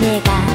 내가